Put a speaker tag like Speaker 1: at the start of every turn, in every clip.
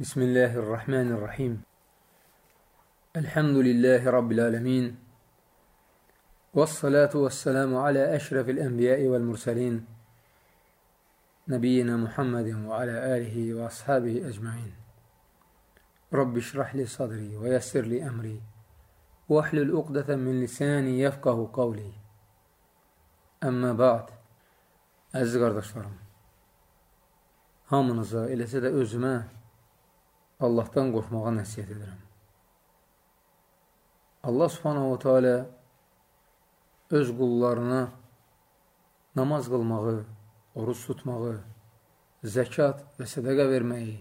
Speaker 1: بسم الله الرحمن الرحيم الحمد لله رب العالمين والصلاة والسلام على أشرف الأنبياء والمرسلين نبينا محمد وعلى آله وأصحابه أجمعين رب اشرح لي صدري ويسر لي أمري واحلل عقدة من lisani yefqahu qavli. Əmmə ba'd. Əziz qardaşlarım, hamınıza, eləsə də özümə Allahdan qorxmağa nəsiyyət edirəm. Allah subhanahu wa ta'ala öz qullarına namaz qılmağı, oruç tutmağı, zəkat və sədəqə verməyi,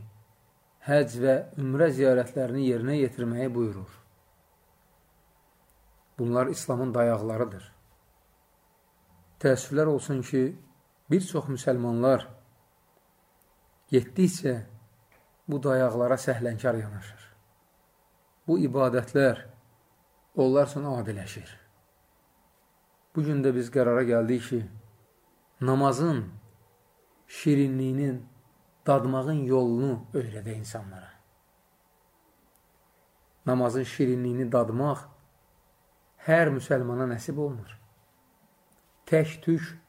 Speaker 1: həc və ümrə ziyarətlərini yerinə yetirməyi buyurur. Bunlar İslamın dayaqlarıdır. Təəssüflər olsun ki, bir çox müsəlmanlar getdikcə bu dayaqlara səhlənkar yanaşır. Bu ibadətlər onlar üçün adiləşir. Bugün də biz qərara gəldik ki, namazın şirinliyinin, dadmağın yolunu öyrədə insanlara. Namazın şirinliyini dadmaq hər müsəlmana nəsib olmur. Tək-tük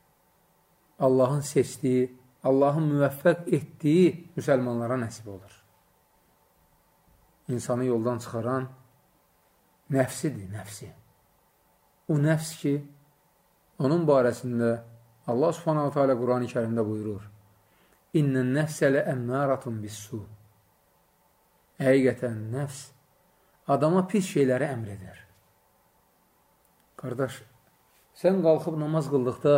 Speaker 1: Allahın seçdiyi, Allahın müvəffəq etdiyi müsəlmanlara nəsib olur. İnsanı yoldan çıxaran nəfsidir, nəfsi. O nəfs ki, onun barəsində Allah subhanahu teala Quran-ı kərimdə buyurur, İnnən nəfsələ əmməratun bis-su. Həqiqətən nəfs adama pis şeyləri əmr edər. Qardaş, sən qalxıb namaz qıldıqda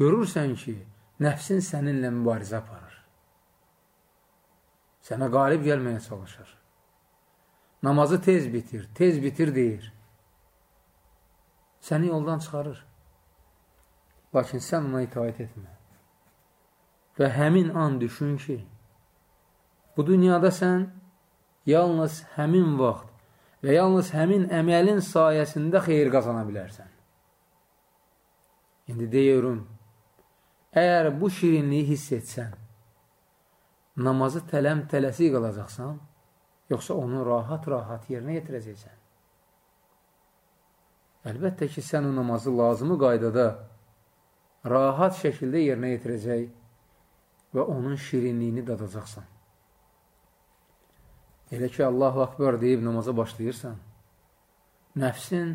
Speaker 1: görürsən ki, nəfsin səninlə mübarizə aparır. Sənə qalib gəlməyə çalışır. Namazı tez bitir, tez bitir deyir. Səni yoldan çıxarır. Lakin sən ona itaət etmə. Və həmin an düşün ki, bu dünyada sən yalnız həmin vaxt və yalnız həmin əməlin sayəsində xeyir qazana bilərsən. İndi deyiyorum, əgər bu şirinliyi hiss etsən, namazı tələm tələsi qalacaqsan, yoxsa onu rahat-rahat yerinə yetirəcəksən. Əlbəttə ki, sən o namazı lazımı qaydada rahat şəkildə yerinə yetirəcək və onun şirinliyini dadacaqsan. Elə ki, Allahu Akbar deyib namaza başlayırsan, nəfsin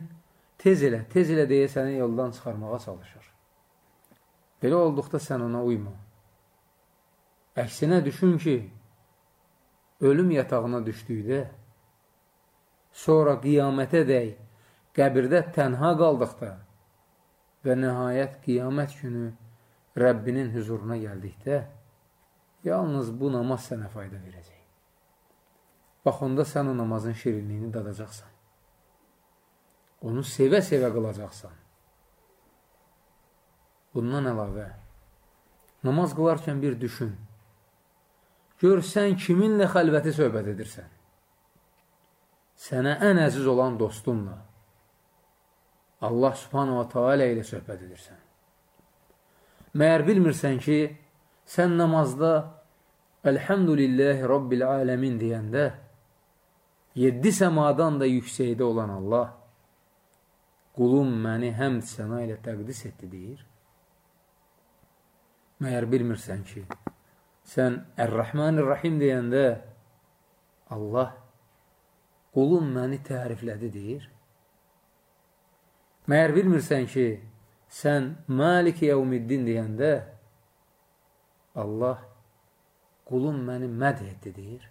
Speaker 1: tez elə, tez elə deyə səni yoldan çıxarmağa çalışır. Belə olduqda sən ona uyma. Əksinə düşün ki, ölüm yatağına düşdükdə, sonra qiyamətə dəy, qəbirdə tənha qaldıqda və nəhayət qiyamət günü Rəbbinin hüzuruna gəldikdə, yalnız bu namaz sənə fayda verəcək. Bax, onda sən o namazın şirinliyini dadacaqsan. Onu sevə-sevə qılacaqsan. Bundan əlavə, namaz qılarkən bir düşün. Gör, sən kiminlə xəlvəti söhbət edirsən? Sənə ən əziz olan dostunla, Allah subhanahu wa ta'ala ilə söhbət edirsən. Məyər bilmirsən ki, sən namazda Əlhəmdülilləhi Rabbil aləmin deyəndə, yeddi səmadan da yüksəkdə olan Allah qulum məni həmd səna ilə təqdis etdi deyir. Məyər bilmirsən ki, sən Ər-Rəhmanir-Rəhim deyəndə Allah qulum məni təriflədi deyir. Məyər bilmirsən ki, sən Malik Yevmiddin deyəndə Allah qulum məni məd etdi deyir.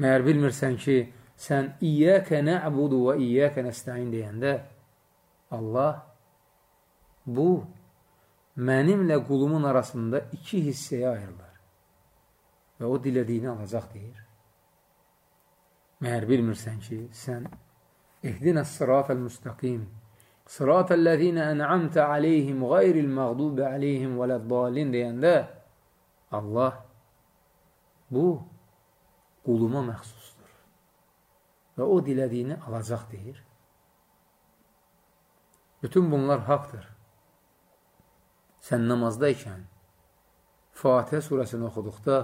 Speaker 1: Məyər bilmirsən ki, sən İyyəkə nə'budu və İyyəkə nəstəin deyəndə Allah bu mənimlə qulumun arasında iki hissəyə ayrılır və o dilədiyini alacaq deyir. Məyər bilmirsən ki, sən İhdinə sıratəl müstəqim Sıratəl-ləzinə ən'amtə aleyhim qayril məğdubi aleyhim vələddalin deyəndə Allah bu quluma məxsusdur. Və o dilədiyini alacaq deyir. Bütün bunlar haqdır. Sən namazdaykən Fatihə surəsini oxuduqda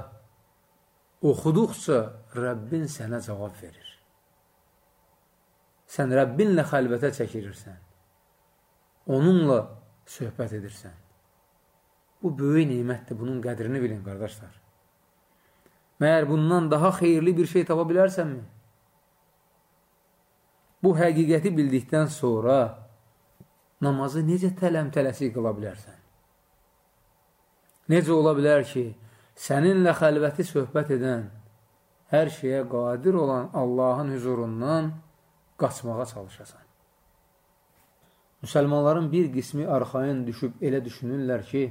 Speaker 1: oxuduqca Rəbbin sənə cavab verir. Sən Rəbbinlə xəlvətə çəkilirsən. Onunla söhbət edirsən. Bu böyük nimətdir, bunun qədrini bilin, qardaşlar. Məyər bundan daha xeyirli bir şey tapa bilərsənmi? Bu həqiqəti bildikdən sonra namazı necə tələm-tələsik qıla bilərsən? Necə ola bilər ki, səninlə xəlvəti söhbət edən, hər şeyə qadir olan Allahın hüzurundan qaçmağa çalışasan. Müsəlmanların bir qismi arxayın düşüb elə düşünürlər ki,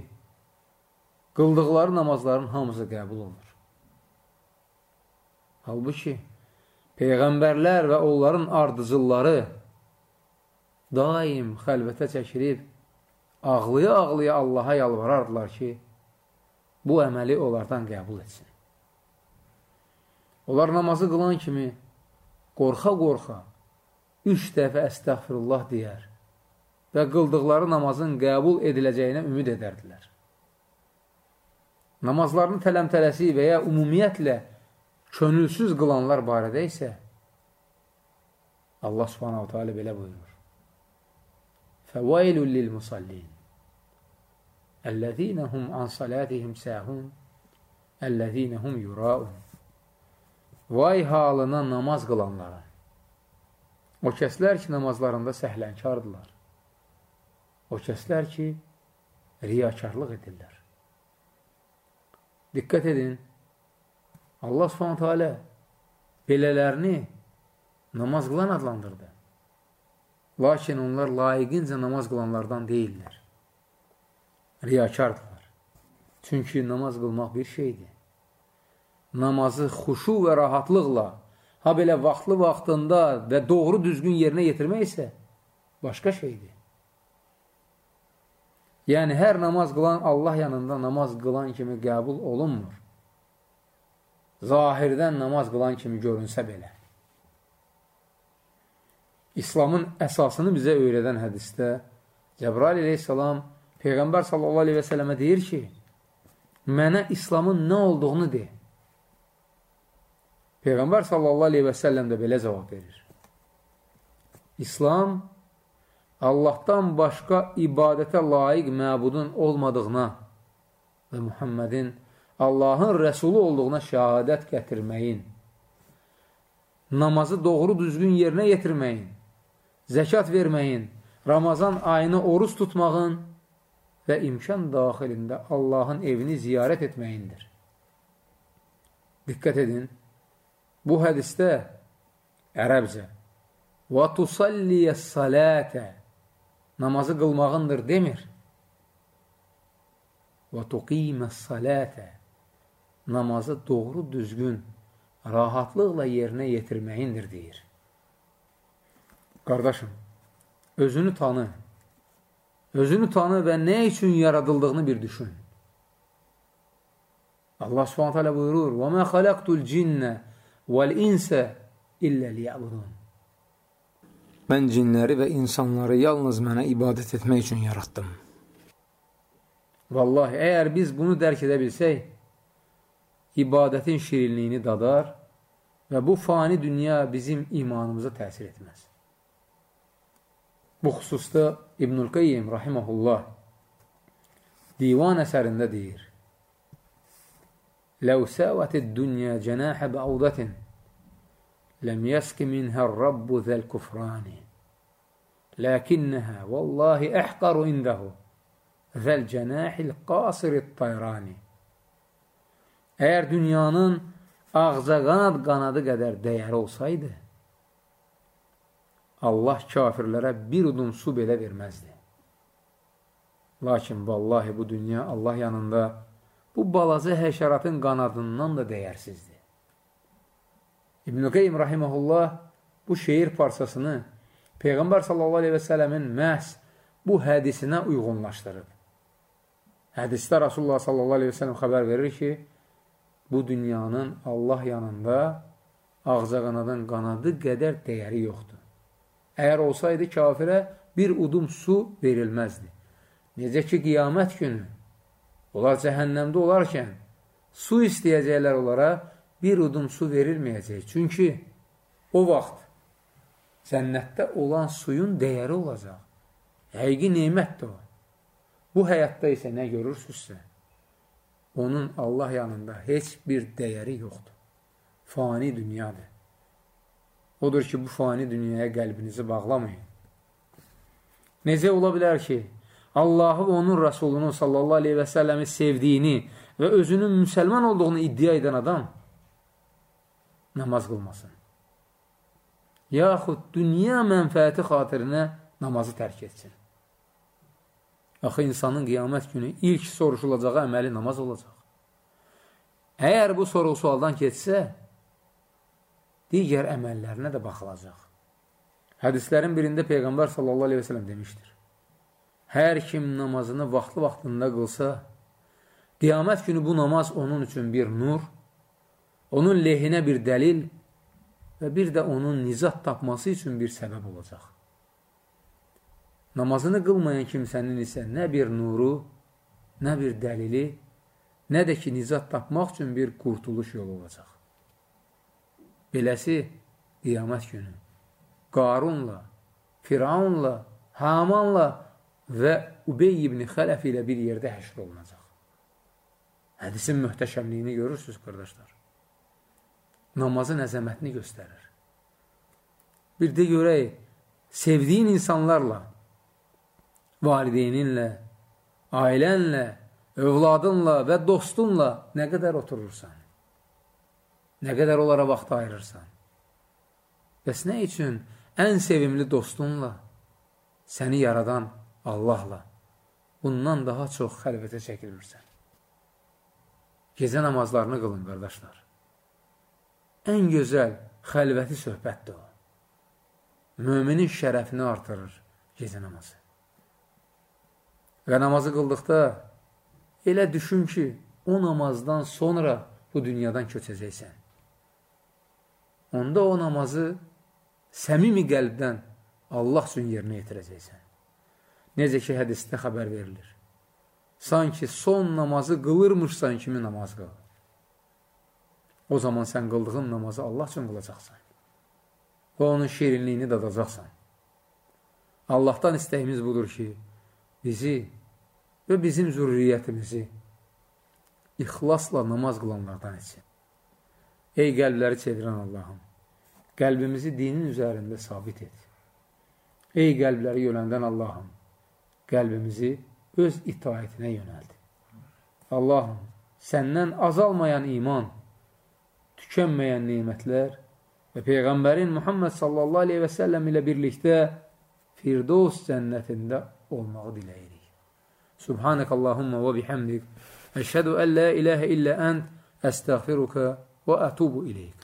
Speaker 1: qıldıqları namazların hamısı qəbul olunur. Halbuki, Peyğəmbərlər və onların ardıcılları daim xəlvətə çəkilib, ağlıya-ağlıya Allaha yalvarardılar ki, bu əməli onlardan qəbul etsin. Onlar namazı qılan kimi qorxa-qorxa üç dəfə əstəğfirullah deyər və qıldıqları namazın qəbul ediləcəyinə ümid edərdilər. Namazlarını tələm-tələsi və ya ümumiyyətlə könülsüz qılanlar barədə isə Allah subhanahu teala belə buyurur. Fəvailun lil musallin Əl-ləzīnə hum an salatihim səhun Əl-ləzīnə hum yuraun Vay halına namaz qılanlara O kəslər ki, namazlarında səhlənkardırlar. O kəslər ki, riyakarlıq edirlər. Diqqət edin, Allah subhanətə alə belələrini namaz qılan adlandırdı. Lakin onlar layiqincə namaz qılanlardan deyirlər. Riyakardırlar. Çünki namaz qılmaq bir şeydir. Namazı xuşu və rahatlıqla, ha belə vaxtlı vaxtında və doğru düzgün yerinə yetirmək isə başqa şeydir. Yəni, hər namaz qılan Allah yanında namaz qılan kimi qəbul olunmur. Zahirdən namaz qılan kimi görünsə belə. İslamın əsasını bizə öyrədən hədisdə Cəbrail aleyhissalam Peyğəmbər sallallahu aleyhi və sələmə deyir ki, mənə İslamın nə olduğunu de. Peyğəmbər sallallahu aleyhi və səlləm də belə cavab verir. İslam Allahdan başqa ibadətə layiq məbudun olmadığına və Muhammədin Allahın rəsulu olduğuna şəhadət gətirməyin, namazı doğru düzgün yerinə yetirməyin, zəkat verməyin, Ramazan ayını oruz tutmağın və imkan daxilində Allahın evini ziyarət etməyindir. Diqqət edin, bu hədisdə ərəbcə və tusalliyə salətə namazı qılmağındır demir. Və tuqimə salətə namazı doğru düzgün, rahatlıqla yerinə yetirməyindir deyir. Qardaşım, özünü tanı. Özünü tanı və nə üçün yaradıldığını bir düşün. Allah subhanət hələ buyurur, وَمَا خَلَقْتُ الْجِنَّ وَالْاِنْسَ إِلَّا لِيَعْبُدُونَ Mən cinləri və insanları yalnız mənə ibadət etmək üçün yaratdım. Vallahi, əgər biz bunu dərk edə bilsək, ibadətin şirinliyini dadar və bu fani dünya bizim imanımıza təsir etməz. Bu xüsusda İbnül Qeyyim rahiməhullah divan əsərində deyir. Ləv səvətid dünya cənəhə bəudətin ləm yəski minhə rabbu zəl kufrani Ləkinnəhə vallahi əhqaru indəhu zəl cənəhil qasirət tayrani Əgər dünyanın ağza qanad qanadı qədər dəyəri olsaydı, Allah kafirlərə bir udum su belə verməzdi. Lakin vallahi bu dünya Allah yanında bu balaca həşəratın qanadından da dəyərsizdir. İbn-i Qeym rahiməhullah bu şeir parçasını Peyğəmbər sallallahu aleyhi və sələmin məhz bu hədisinə uyğunlaşdırıb. Hədisdə Rasulullah sallallahu aleyhi və sələm xəbər verir ki, bu dünyanın Allah yanında ağzaqanadan qanadı qədər dəyəri yoxdur. Əgər olsaydı kafirə bir udum su verilməzdi. Necə ki, qiyamət günü onlar cəhənnəmdə olarkən su istəyəcəklər onlara, bir udum su verilməyəcək. Çünki o vaxt cənnətdə olan suyun dəyəri olacaq. Həqiqi neymətdir o. Bu həyatda isə nə görürsünüzsə, onun Allah yanında heç bir dəyəri yoxdur. Fani dünyadır. Odur ki, bu fani dünyaya qəlbinizi bağlamayın. Necə ola bilər ki, Allahı və onun Rasulunu sallallahu aleyhi və səlləmi sevdiyini və özünün müsəlman olduğunu iddia edən adam namaz qılmasın. Yaxud dünya mənfəəti xatirinə namazı tərk etsin. Axı, insanın qiyamət günü ilk soruşulacağı əməli namaz olacaq. Əgər bu sorğu-sualdan keçsə, digər əməllərinə də baxılacaq. Hədislərin birində Peyğəmbər sallallahu aleyhi və sələm demişdir. Hər kim namazını vaxtlı-vaxtında qılsa, qiyamət günü bu namaz onun üçün bir nur, onun lehinə bir dəlil və bir də onun nizat tapması üçün bir səbəb olacaq. Namazını qılmayan kimsənin isə nə bir nuru, nə bir dəlili, nə də ki, nizat tapmaq üçün bir qurtuluş yolu olacaq. Beləsi, qiyamət günü Qarunla, Firavunla, Hamanla və Ubey ibn Xələf ilə bir yerdə həşr olunacaq. Hədisin möhtəşəmliyini görürsünüz, qardaşlar. Namazın əzəmətini göstərir. Bir də görək, sevdiyin insanlarla, valideyninlə, ailənlə, övladınla və dostunla nə qədər oturursan? Nə qədər onlara vaxt ayırırsan? Bəs nə üçün ən sevimli dostunla, səni yaradan Allahla bundan daha çox xəlvətə çəkilmirsən? Gecə namazlarını qılın, qardaşlar. Ən gözəl xəlvəti söhbətdir o. Müminin şərəfini artırır gecə namazı. Və namazı qıldıqda elə düşün ki, o namazdan sonra bu dünyadan köçəcəksən onda o namazı səmimi qəlbdən Allah üçün yerinə yetirəcəksən. Necə ki, hədisdə xəbər verilir. Sanki son namazı qılırmışsan kimi namaz qıl. O zaman sən qıldığın namazı Allah üçün qılacaqsan. Və onun şirinliyini dadacaqsan. Allahdan istəyimiz budur ki, bizi və bizim zürriyyətimizi ixlasla namaz qılanlardan etsin. Ey qəlbləri çevirən Allahım, qəlbimizi dinin üzərində sabit et. Ey qəlbləri yönəldən Allahım, qəlbimizi öz itaətinə yönəldi. Allahım, səndən azalmayan iman, tükənməyən nimətlər və Peyğəmbərin Muhammed sallallahu aleyhi və səlləm ilə birlikdə Firdos cənnətində olmağı diləyirik. Subhanək Allahumma və bihamdik. Əşhədu ən la iləhə illə ənd, əstəğfiruka və ətubu iləyik.